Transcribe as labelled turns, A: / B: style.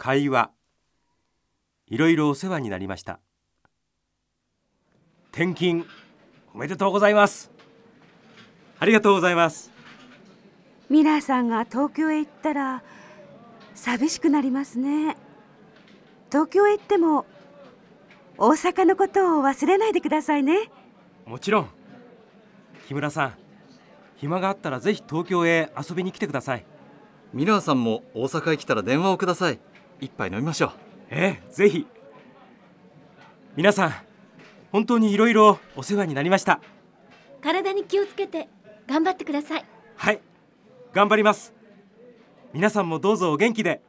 A: 会話。いろいろお世話になりました。転勤おめでとうございます。ありがとうございます。
B: ミラーさんが東京へ行ったら寂しくなりますね。東京へ行っても大阪のことを忘れないでくださいね。
A: もちろん。木村さん暇があったらぜひ東京へ遊びに来てください。
C: ミラーさんも大阪へ来たら電話をください一杯飲みましょう。
A: ええぜひ。皆さん本当にいろいろお世話になりました。
D: 体に気をつけて頑張ってください。
A: はい頑張ります。皆さんもどうぞお元気で